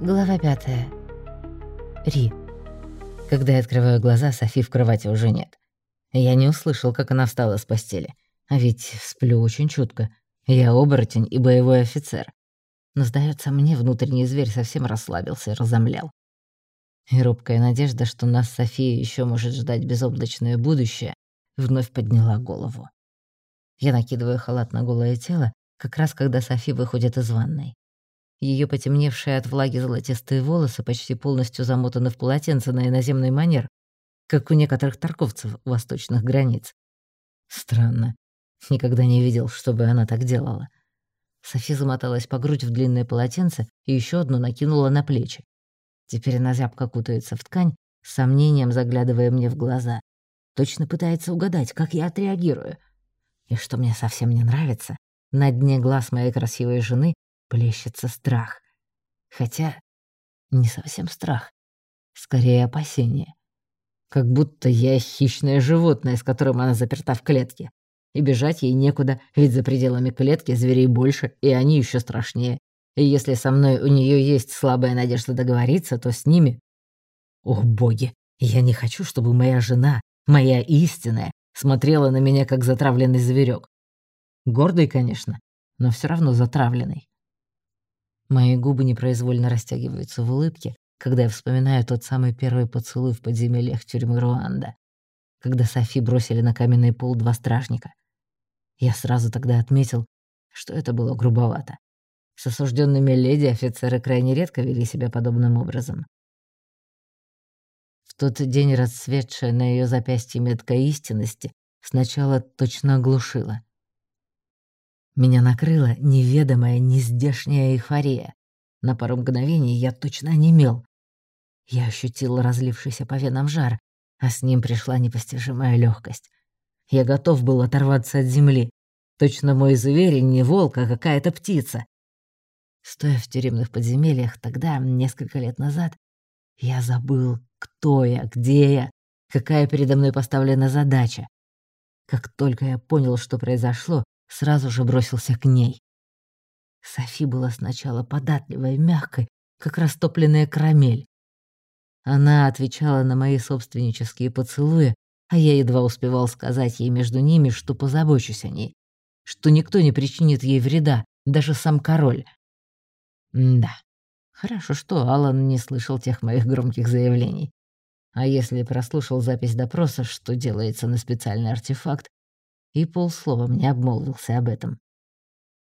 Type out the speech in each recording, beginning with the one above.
Глава пятая. Ри. Когда я открываю глаза, Софи в кровати уже нет. Я не услышал, как она встала с постели. А ведь сплю очень чутко. Я оборотень и боевой офицер. Но, сдается мне, внутренний зверь совсем расслабился и разомлял. И робкая надежда, что нас София еще может ждать безоблачное будущее, вновь подняла голову. Я накидываю халат на голое тело, как раз когда Софи выходит из ванной. Ее потемневшие от влаги золотистые волосы почти полностью замотаны в полотенце на иноземный манер, как у некоторых торговцев восточных границ. Странно. Никогда не видел, чтобы она так делала. Софи замоталась по грудь в длинное полотенце и еще одно накинула на плечи. Теперь она зябко кутается в ткань, с сомнением заглядывая мне в глаза. Точно пытается угадать, как я отреагирую. И что мне совсем не нравится, на дне глаз моей красивой жены плещется страх. Хотя не совсем страх, скорее опасение. Как будто я хищное животное, с которым она заперта в клетке. И бежать ей некуда, ведь за пределами клетки зверей больше, и они еще страшнее. И если со мной у нее есть слабая надежда договориться, то с ними... О, боги, я не хочу, чтобы моя жена, моя истинная, смотрела на меня, как затравленный зверек. Гордый, конечно, но все равно затравленный. Мои губы непроизвольно растягиваются в улыбке, когда я вспоминаю тот самый первый поцелуй в подземельях тюрьмы Руанда, когда Софи бросили на каменный пол два стражника. Я сразу тогда отметил, что это было грубовато. С осужденными леди офицеры крайне редко вели себя подобным образом. В тот день расцветшая на ее запястье метка истинности сначала точно оглушила. Меня накрыла неведомая, нездешняя эйфория. На пару мгновений я точно онемел. Я ощутил разлившийся по венам жар, а с ним пришла непостижимая легкость. Я готов был оторваться от земли. Точно мой зверь не волк, а какая-то птица. Стоя в тюремных подземельях тогда, несколько лет назад, я забыл, кто я, где я, какая передо мной поставлена задача. Как только я понял, что произошло, сразу же бросился к ней. Софи была сначала податливой, мягкой, как растопленная карамель. Она отвечала на мои собственнические поцелуи, а я едва успевал сказать ей между ними, что позабочусь о ней, что никто не причинит ей вреда, даже сам король. М да, хорошо, что Алан не слышал тех моих громких заявлений. А если прослушал запись допроса, что делается на специальный артефакт, и полсловом не обмолвился об этом.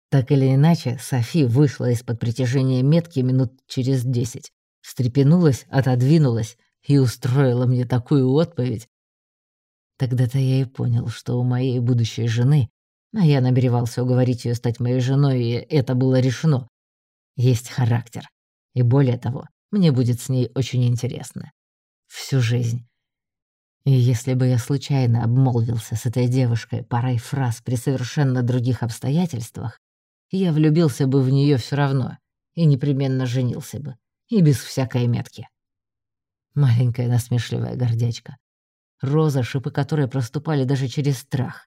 Так или иначе, Софи вышла из-под притяжения метки минут через десять, встрепенулась, отодвинулась и устроила мне такую отповедь. Тогда-то я и понял, что у моей будущей жены, а я намеревался уговорить ее стать моей женой, и это было решено, есть характер. И более того, мне будет с ней очень интересно. Всю жизнь. И если бы я случайно обмолвился с этой девушкой парой фраз при совершенно других обстоятельствах, я влюбился бы в нее все равно и непременно женился бы, и без всякой метки. Маленькая насмешливая гордячка. Роза, шипы которой проступали даже через страх.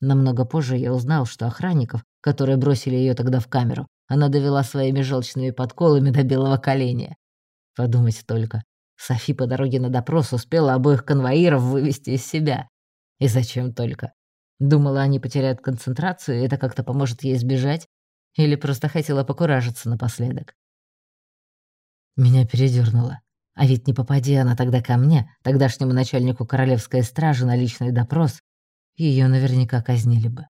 Намного позже я узнал, что охранников, которые бросили ее тогда в камеру, она довела своими желчными подколами до белого коленя. Подумать только, Софи по дороге на допрос успела обоих конвоиров вывести из себя. И зачем только? Думала, они потеряют концентрацию, и это как-то поможет ей сбежать? Или просто хотела покуражиться напоследок? Меня передернуло. А ведь не попади она тогда ко мне, тогдашнему начальнику королевской стражи на личный допрос, ее наверняка казнили бы.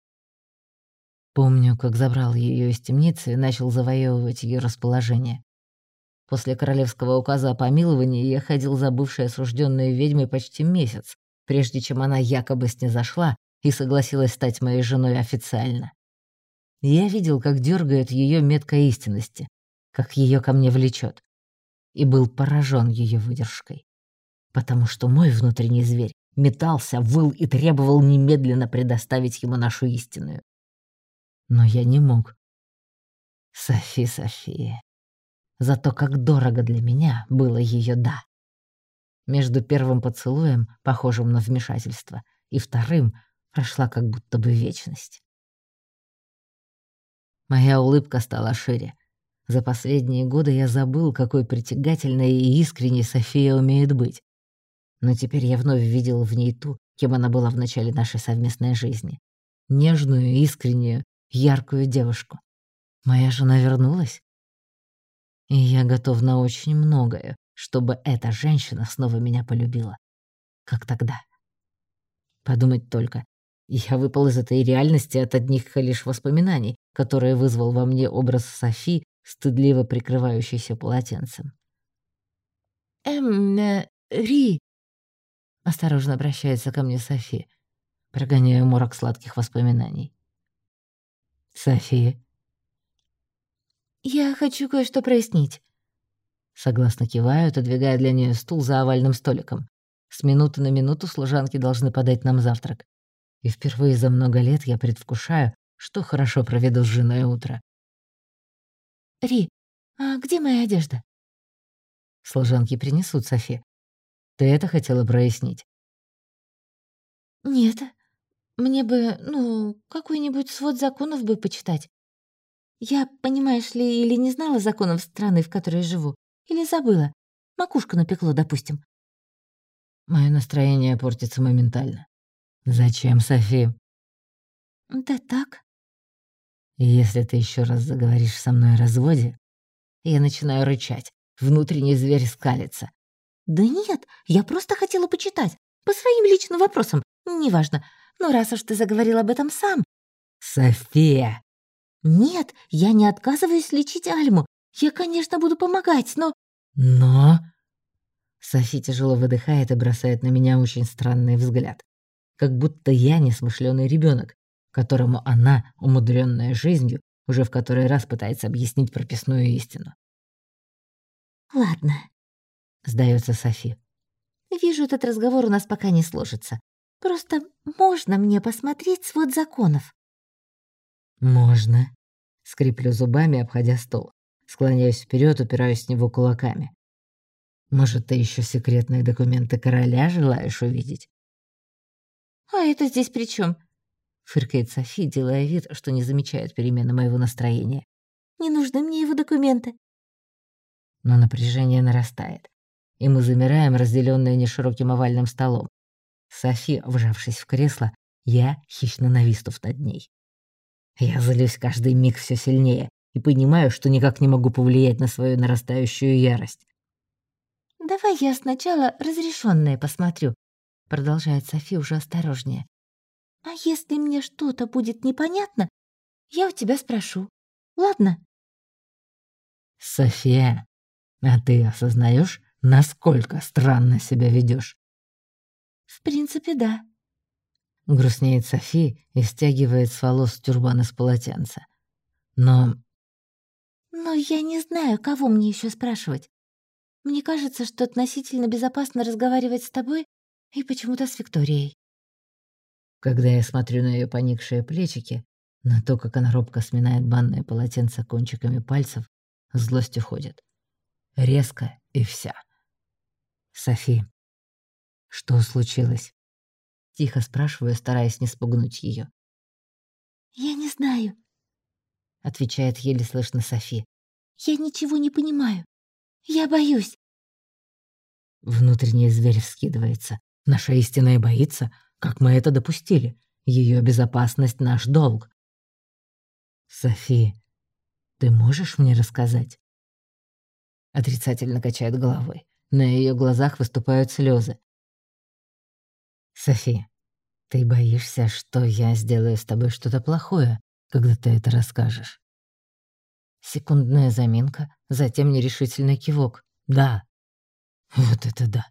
Помню, как забрал ее из темницы и начал завоевывать ее расположение. После королевского указа о помиловании я ходил за бывшей осужденной ведьмой почти месяц, прежде чем она якобы снизошла и согласилась стать моей женой официально. Я видел, как дергает ее метка истинности, как ее ко мне влечет, и был поражен ее выдержкой. Потому что мой внутренний зверь метался, выл и требовал немедленно предоставить ему нашу истинную. Но я не мог. Софи, София, Зато как дорого для меня было ее «да». Между первым поцелуем, похожим на вмешательство, и вторым прошла как будто бы вечность. Моя улыбка стала шире. За последние годы я забыл, какой притягательной и искренней София умеет быть. Но теперь я вновь видел в ней ту, кем она была в начале нашей совместной жизни. Нежную, искреннюю, яркую девушку. Моя жена вернулась. И я готов на очень многое, чтобы эта женщина снова меня полюбила. Как тогда. Подумать только. Я выпал из этой реальности от одних лишь воспоминаний, которые вызвал во мне образ Софи, стыдливо прикрывающейся полотенцем. «Эм, э, Ри!» Осторожно обращается ко мне Софи, прогоняя морок сладких воспоминаний. «Софи!» «Я хочу кое-что прояснить». Согласно киваю, отодвигая для нее стул за овальным столиком. С минуты на минуту служанки должны подать нам завтрак. И впервые за много лет я предвкушаю, что хорошо проведу с женой утро. «Ри, а где моя одежда?» Служанки принесут, Софи. Ты это хотела прояснить? «Нет. Мне бы, ну, какой-нибудь свод законов бы почитать. Я, понимаешь ли, или не знала законов страны, в которой живу, или забыла. Макушка напекло, допустим. Мое настроение портится моментально. Зачем, Софи? Да так. Если ты еще раз заговоришь со мной о разводе, я начинаю рычать. Внутренний зверь скалится. Да нет, я просто хотела почитать. По своим личным вопросам. Неважно. Но раз уж ты заговорил об этом сам... София! «Нет, я не отказываюсь лечить Альму. Я, конечно, буду помогать, но...» «Но...» Софи тяжело выдыхает и бросает на меня очень странный взгляд. Как будто я несмышленый ребенок, которому она, умудренная жизнью, уже в который раз пытается объяснить прописную истину. «Ладно», — сдается Софи. «Вижу, этот разговор у нас пока не сложится. Просто можно мне посмотреть свод законов?» «Можно». Скриплю зубами, обходя стол. Склоняюсь вперед, упираюсь в него кулаками. «Может, ты еще секретные документы короля желаешь увидеть?» «А это здесь при чем? фыркает Софи, делая вид, что не замечает перемены моего настроения. «Не нужны мне его документы». Но напряжение нарастает, и мы замираем, разделенные нешироким овальным столом. Софи, вжавшись в кресло, я, хищно нависнув над ней. Я злюсь каждый миг все сильнее и понимаю, что никак не могу повлиять на свою нарастающую ярость. «Давай я сначала разрешенное посмотрю», — продолжает Софи уже осторожнее. «А если мне что-то будет непонятно, я у тебя спрошу. Ладно?» «София, а ты осознаешь, насколько странно себя ведешь? «В принципе, да», Грустнеет Софи и стягивает с волос тюрбан из полотенца. Но... Но я не знаю, кого мне еще спрашивать. Мне кажется, что относительно безопасно разговаривать с тобой и почему-то с Викторией. Когда я смотрю на ее поникшие плечики, на то, как она робко сминает банное полотенце кончиками пальцев, злость уходит. Резко и вся. Софи, что случилось? Тихо спрашиваю, стараясь не спугнуть ее. «Я не знаю», — отвечает еле слышно Софи. «Я ничего не понимаю. Я боюсь». Внутренний зверь вскидывается. Наша истинная боится, как мы это допустили. Ее безопасность — наш долг. «Софи, ты можешь мне рассказать?» Отрицательно качает головой. На ее глазах выступают слезы. «Софи, ты боишься, что я сделаю с тобой что-то плохое, когда ты это расскажешь?» Секундная заминка, затем нерешительный кивок. «Да». Вот это да.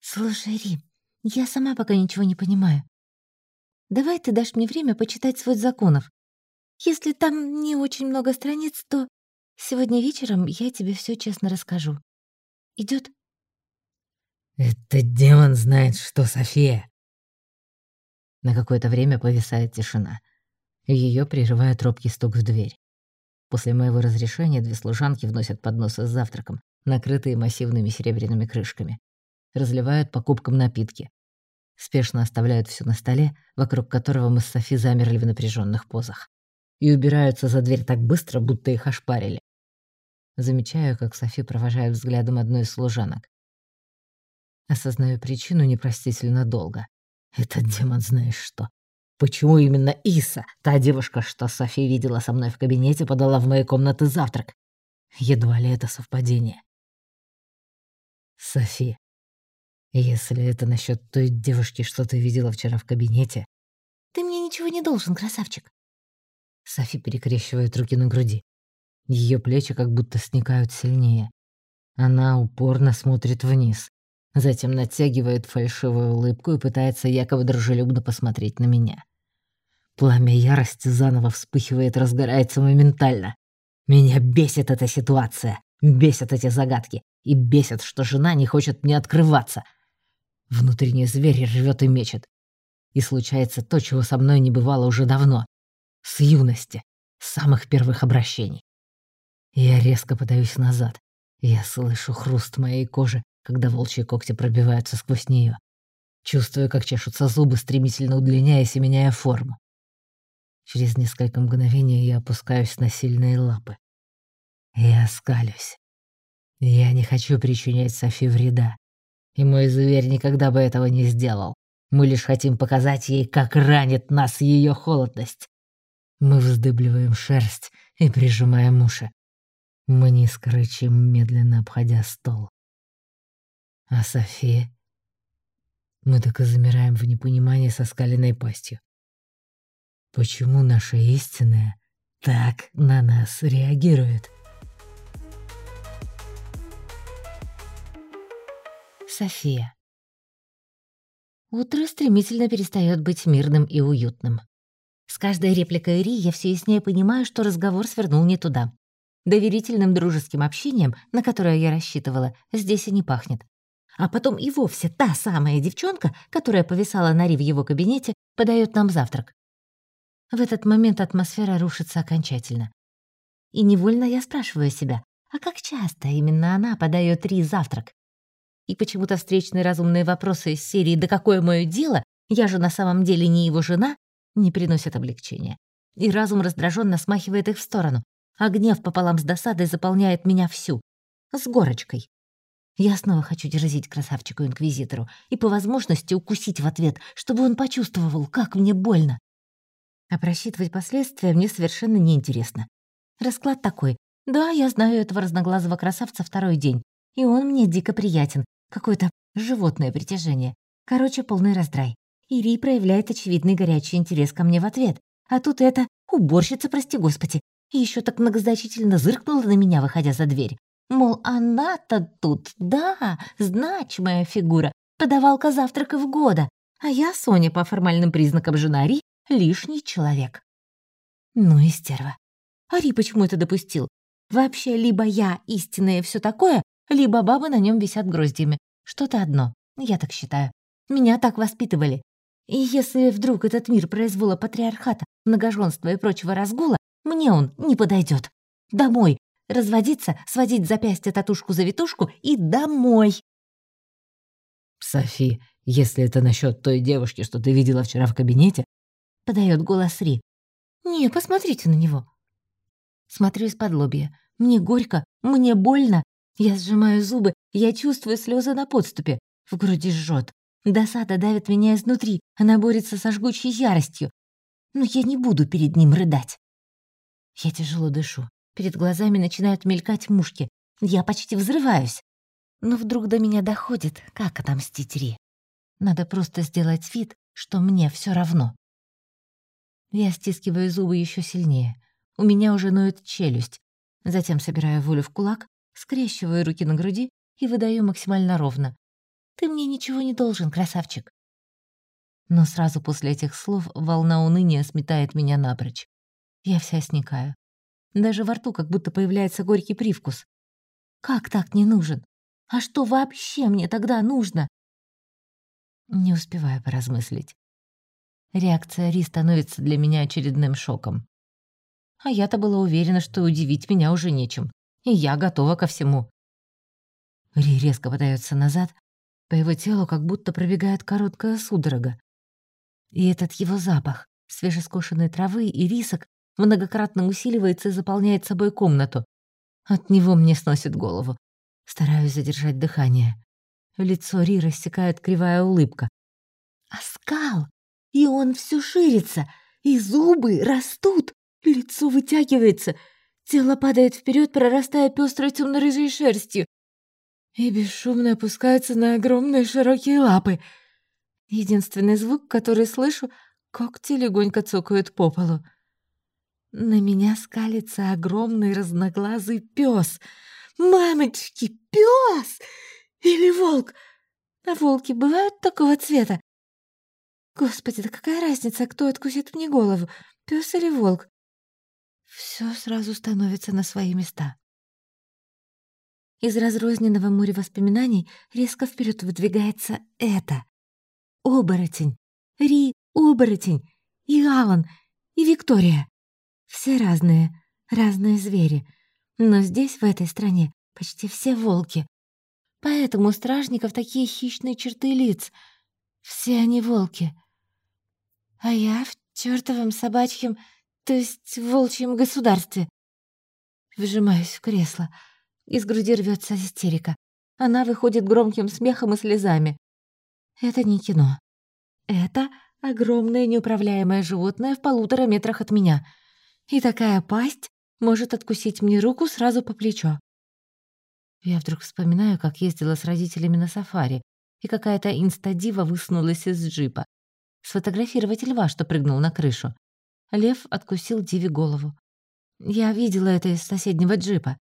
«Слушай, Рим, я сама пока ничего не понимаю. Давай ты дашь мне время почитать свой законов. Если там не очень много страниц, то сегодня вечером я тебе все честно расскажу. Идет? «Этот демон знает, что София!» На какое-то время повисает тишина. Ее прерывает робкий стук в дверь. После моего разрешения две служанки вносят подносы с завтраком, накрытые массивными серебряными крышками. Разливают по кубкам напитки. Спешно оставляют все на столе, вокруг которого мы с Софи замерли в напряженных позах. и убираются за дверь так быстро, будто их ошпарили. Замечаю, как Софи провожает взглядом одну из служанок. Осознаю причину непростительно долго. Этот демон знаешь что. Почему именно Иса, та девушка, что Софи видела со мной в кабинете, подала в моей комнаты завтрак? Едва ли это совпадение. Софи, если это насчет той девушки, что ты видела вчера в кабинете... Ты мне ничего не должен, красавчик. Софи перекрещивает руки на груди. Ее плечи как будто сникают сильнее. Она упорно смотрит вниз. Затем натягивает фальшивую улыбку и пытается якобы дружелюбно посмотреть на меня. Пламя ярости заново вспыхивает, разгорается моментально. Меня бесит эта ситуация, бесят эти загадки и бесит, что жена не хочет мне открываться. Внутренний зверь рвет и мечет. И случается то, чего со мной не бывало уже давно. С юности, с самых первых обращений. Я резко подаюсь назад. Я слышу хруст моей кожи, когда волчьи когти пробиваются сквозь нее. Чувствую, как чешутся зубы, стремительно удлиняясь и меняя форму. Через несколько мгновений я опускаюсь на сильные лапы. Я скалюсь. Я не хочу причинять Софи вреда. И мой зверь никогда бы этого не сделал. Мы лишь хотим показать ей, как ранит нас ее холодность. Мы вздыбливаем шерсть и прижимаем уши. Мы низко рычим, медленно обходя стол. А София? Мы так и замираем в непонимании со скаленной пастью. Почему наша истинная так на нас реагирует? София. Утро стремительно перестает быть мирным и уютным. С каждой репликой Ри я все яснее понимаю, что разговор свернул не туда. Доверительным дружеским общением, на которое я рассчитывала, здесь и не пахнет. А потом и вовсе та самая девчонка, которая повисала на Ри в его кабинете, подает нам завтрак. В этот момент атмосфера рушится окончательно. И невольно я спрашиваю себя, а как часто именно она подает Ри завтрак? И почему-то встречные разумные вопросы из серии «Да какое мое дело? Я же на самом деле не его жена» не приносят облегчения. И разум раздраженно смахивает их в сторону, а гнев пополам с досадой заполняет меня всю. С горочкой. Я снова хочу дерзить красавчику-инквизитору и по возможности укусить в ответ, чтобы он почувствовал, как мне больно. А просчитывать последствия мне совершенно неинтересно. Расклад такой. Да, я знаю этого разноглазого красавца второй день, и он мне дико приятен, Какое-то животное притяжение. Короче, полный раздрай. Ири проявляет очевидный горячий интерес ко мне в ответ. А тут это уборщица, прости господи. И еще так многозначительно зыркнула на меня, выходя за дверь. Мол, она-то тут, да, значимая фигура, подавалка завтраков года. А я, Соня, по формальным признакам жена Ри, лишний человек. Ну и стерва. Ари почему это допустил? Вообще, либо я истинная все такое, либо бабы на нем висят гроздьями. Что-то одно, я так считаю. Меня так воспитывали. И если вдруг этот мир произвола патриархата, многоженства и прочего разгула, мне он не подойдет. Домой. Разводиться, сводить запястье татушку-завитушку и домой. «Софи, если это насчет той девушки, что ты видела вчера в кабинете...» — подает голос Ри. «Не, посмотрите на него». Смотрю из-под лобья. Мне горько, мне больно, я сжимаю зубы, я чувствую слезы на подступе. В груди жжет. Досада давит меня изнутри, она борется со жгучей яростью. Но я не буду перед ним рыдать. Я тяжело дышу. Перед глазами начинают мелькать мушки. Я почти взрываюсь. Но вдруг до меня доходит, как отомстить Ри. Надо просто сделать вид, что мне все равно. Я стискиваю зубы еще сильнее. У меня уже ноет челюсть. Затем собираю волю в кулак скрещиваю руки на груди и выдаю максимально ровно. «Ты мне ничего не должен, красавчик». Но сразу после этих слов волна уныния сметает меня напрочь. Я вся сникаю. Даже во рту как будто появляется горький привкус. Как так не нужен? А что вообще мне тогда нужно? Не успеваю поразмыслить. Реакция Ри становится для меня очередным шоком. А я-то была уверена, что удивить меня уже нечем и я готова ко всему. Ри резко подается назад, по его телу как будто пробегает короткая судорога. И этот его запах, свежескошенной травы и рисок, многократно усиливается и заполняет собой комнату. От него мне сносит голову. Стараюсь задержать дыхание. Лицо Ри рассекает кривая улыбка. «Оскал! И он все ширится, и зубы растут, лицо вытягивается, тело падает вперед, прорастая пестрой темно-рыжей шерстью, и бесшумно опускается на огромные широкие лапы. Единственный звук, который слышу, когти легонько цокают по полу. На меня скалится огромный разноглазый пес. Мамочки, пес! Или волк? А волки бывают такого цвета? Господи, да какая разница, кто откусит мне голову, пес или волк? Все сразу становится на свои места. Из разрозненного моря воспоминаний резко вперед выдвигается это. Оборотень. Ри, оборотень. И Алан, и Виктория. Все разные, разные звери. Но здесь, в этой стране, почти все волки. Поэтому у стражников такие хищные черты лиц. Все они волки. А я в чертовом собачьем, то есть волчьем государстве. Вжимаюсь в кресло. Из груди рвется истерика. Она выходит громким смехом и слезами. Это не кино. Это огромное неуправляемое животное в полутора метрах от меня. И такая пасть может откусить мне руку сразу по плечо. Я вдруг вспоминаю, как ездила с родителями на сафари, и какая-то инстадива высунулась из джипа. Сфотографировать льва, что прыгнул на крышу. Лев откусил Диве голову. Я видела это из соседнего джипа.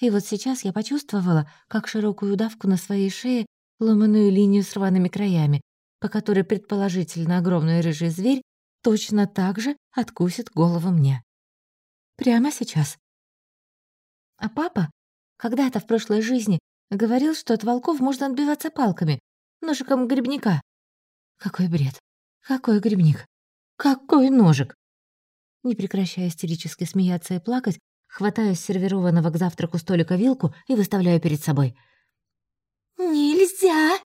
И вот сейчас я почувствовала, как широкую удавку на своей шее ломаную линию с рваными краями, по которой предположительно огромный рыжий зверь точно так же откусит голову мне. Прямо сейчас. А папа когда-то в прошлой жизни говорил, что от волков можно отбиваться палками, ножиком грибника. Какой бред. Какой грибник. Какой ножик. Не прекращая истерически смеяться и плакать, хватаю с сервированного к завтраку столика вилку и выставляю перед собой. «Нельзя!»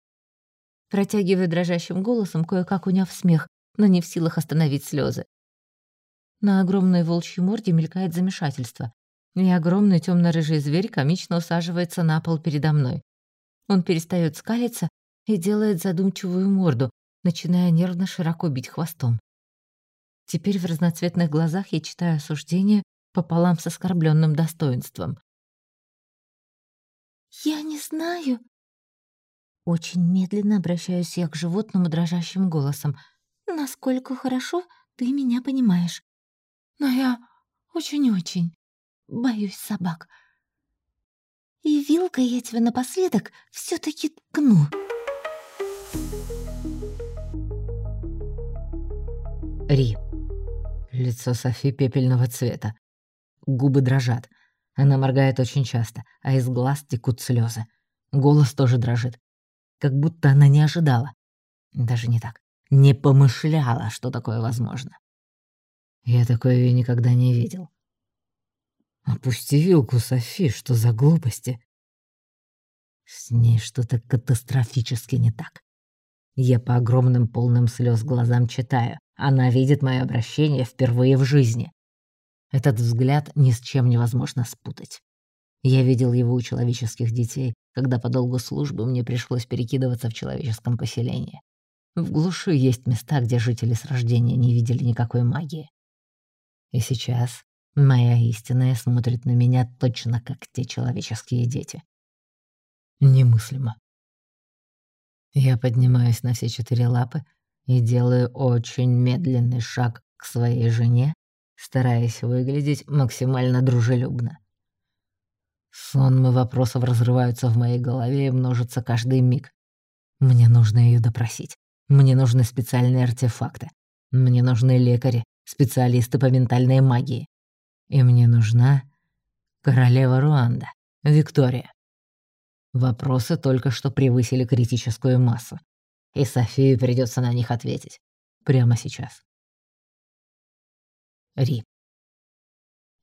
Протягиваю дрожащим голосом, кое-как уняв смех, но не в силах остановить слезы. На огромной волчьей морде мелькает замешательство и огромный темно-рыжий зверь комично усаживается на пол передо мной. Он перестает скалиться и делает задумчивую морду, начиная нервно широко бить хвостом. Теперь в разноцветных глазах я читаю осуждение пополам с оскорбленным достоинством. «Я не знаю». Очень медленно обращаюсь я к животному дрожащим голосом. «Насколько хорошо ты меня понимаешь. Но я очень-очень Боюсь собак. И вилкой я тебя напоследок все таки ткну. Ри. Лицо Софи пепельного цвета. Губы дрожат. Она моргает очень часто, а из глаз текут слезы. Голос тоже дрожит. Как будто она не ожидала. Даже не так. Не помышляла, что такое возможно. Я такое никогда не видел. «Опусти вилку, Софи, что за глупости?» С ней что-то катастрофически не так. Я по огромным полным слез глазам читаю. Она видит мое обращение впервые в жизни. Этот взгляд ни с чем невозможно спутать. Я видел его у человеческих детей, когда по долгу службы мне пришлось перекидываться в человеческом поселении. В глуши есть места, где жители с рождения не видели никакой магии. И сейчас Моя истинная смотрит на меня точно как те человеческие дети. Немыслимо. Я поднимаюсь на все четыре лапы и делаю очень медленный шаг к своей жене, стараясь выглядеть максимально дружелюбно. Сонмы вопросов разрываются в моей голове и множатся каждый миг. Мне нужно ее допросить. Мне нужны специальные артефакты. Мне нужны лекари, специалисты по ментальной магии. И мне нужна королева Руанда, Виктория. Вопросы только что превысили критическую массу, и Софии придется на них ответить. Прямо сейчас. Ри.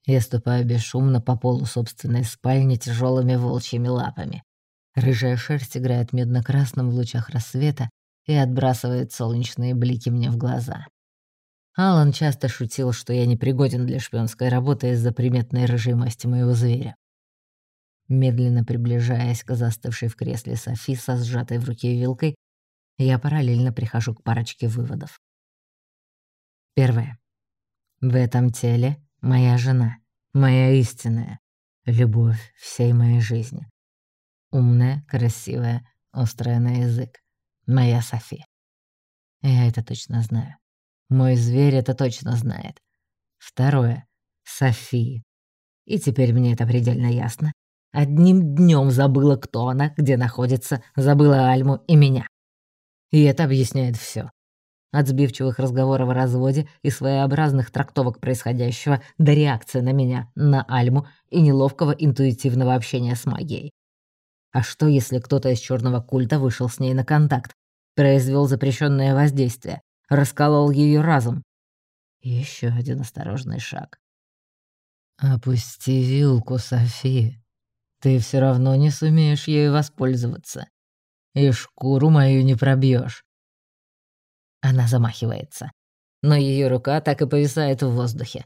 Я ступаю бесшумно по полу собственной спальни тяжелыми волчьими лапами. Рыжая шерсть играет медно-красным в лучах рассвета и отбрасывает солнечные блики мне в глаза. Алан часто шутил, что я не пригоден для шпионской работы из-за приметной рыжей масти моего зверя. Медленно приближаясь к застывшей в кресле Софи со сжатой в руке вилкой, я параллельно прихожу к парочке выводов. Первое. В этом теле моя жена, моя истинная, любовь всей моей жизни. Умная, красивая, острая на язык. Моя Софи. Я это точно знаю. Мой зверь это точно знает. Второе. Софи. И теперь мне это предельно ясно. Одним днем забыла, кто она, где находится, забыла Альму и меня. И это объясняет все. От сбивчивых разговоров о разводе и своеобразных трактовок происходящего до реакции на меня, на Альму и неловкого интуитивного общения с магией. А что, если кто-то из черного культа вышел с ней на контакт, произвел запрещенное воздействие, расколол ее разум? Еще один осторожный шаг. «Опусти вилку, Софи. Ты все равно не сумеешь ею воспользоваться. И шкуру мою не пробьешь. Она замахивается, но ее рука так и повисает в воздухе.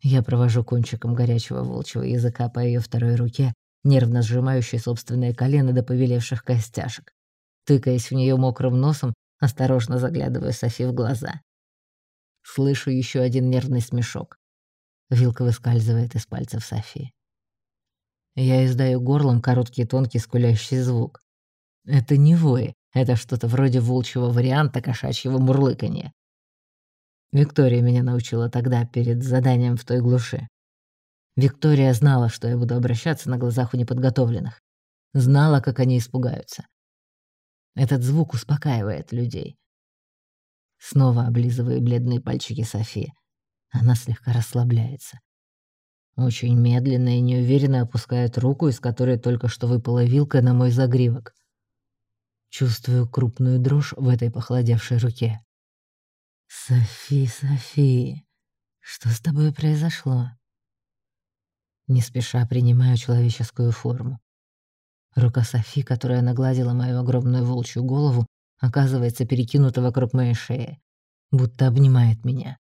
Я провожу кончиком горячего волчьего языка по ее второй руке, нервно сжимающей собственное колено до повелевших костяшек. Тыкаясь в нее мокрым носом, осторожно заглядываю Софи в глаза. Слышу еще один нервный смешок. Вилка выскальзывает из пальцев Софи. Я издаю горлом короткий тонкий скулящий звук. Это не вой, это что-то вроде волчьего варианта кошачьего мурлыканья. Виктория меня научила тогда перед заданием в той глуши. Виктория знала, что я буду обращаться на глазах у неподготовленных. Знала, как они испугаются. Этот звук успокаивает людей. Снова облизываю бледные пальчики Софии. Она слегка расслабляется. Очень медленно и неуверенно опускает руку, из которой только что выпала вилка на мой загривок. Чувствую крупную дрожь в этой похолодевшей руке. «Софи, Софи, что с тобой произошло?» Не спеша принимаю человеческую форму. Рука Софи, которая нагладила мою огромную волчью голову, оказывается перекинута вокруг моей шеи, будто обнимает меня.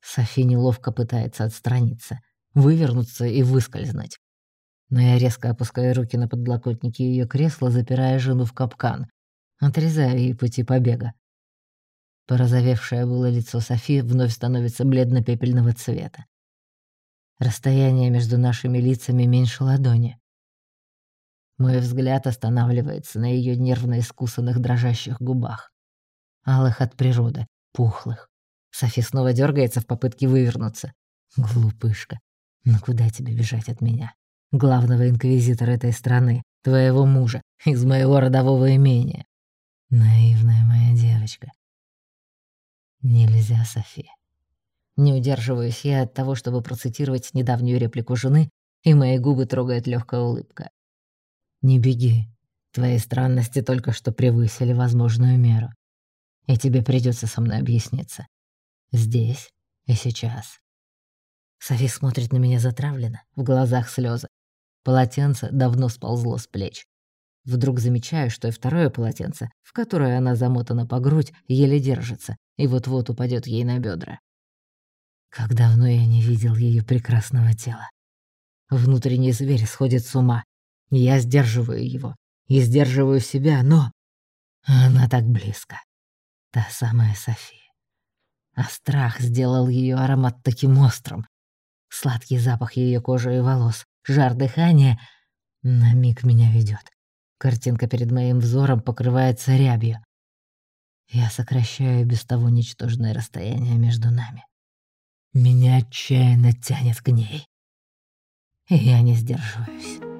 Софи неловко пытается отстраниться, вывернуться и выскользнуть но я резко опускаю руки на подлокотники ее кресла, запирая жену в капкан, отрезаю ей пути побега. Порозовевшее было лицо Софи вновь становится бледно-пепельного цвета. Расстояние между нашими лицами меньше ладони. Мой взгляд останавливается на ее нервно искусанных дрожащих губах. Алых от природы, пухлых. Софи снова дергается в попытке вывернуться. Глупышка, ну куда тебе бежать от меня? главного инквизитора этой страны, твоего мужа, из моего родового имения. Наивная моя девочка. Нельзя, София. Не удерживаюсь я от того, чтобы процитировать недавнюю реплику жены, и мои губы трогает легкая улыбка. «Не беги. Твои странности только что превысили возможную меру. И тебе придется со мной объясниться. Здесь и сейчас». Софи смотрит на меня затравленно, в глазах слезы. Полотенце давно сползло с плеч. Вдруг замечаю, что и второе полотенце, в которое она замотана по грудь, еле держится и вот-вот упадет ей на бедра. Как давно я не видел ее прекрасного тела. Внутренний зверь сходит с ума. Я сдерживаю его и сдерживаю себя, но... Она так близко. Та самая София. А страх сделал ее аромат таким острым. Сладкий запах ее кожи и волос, жар дыхания на миг меня ведет. Картинка перед моим взором покрывается рябью. Я сокращаю без того ничтожное расстояние между нами. Меня отчаянно тянет к ней. И я не сдерживаюсь.